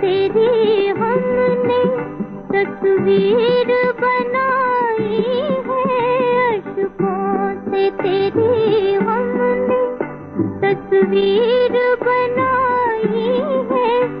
तेरी हमने तस्वीर बनाई है। अशकों से तेरी हमने तस्वीर बनाई है।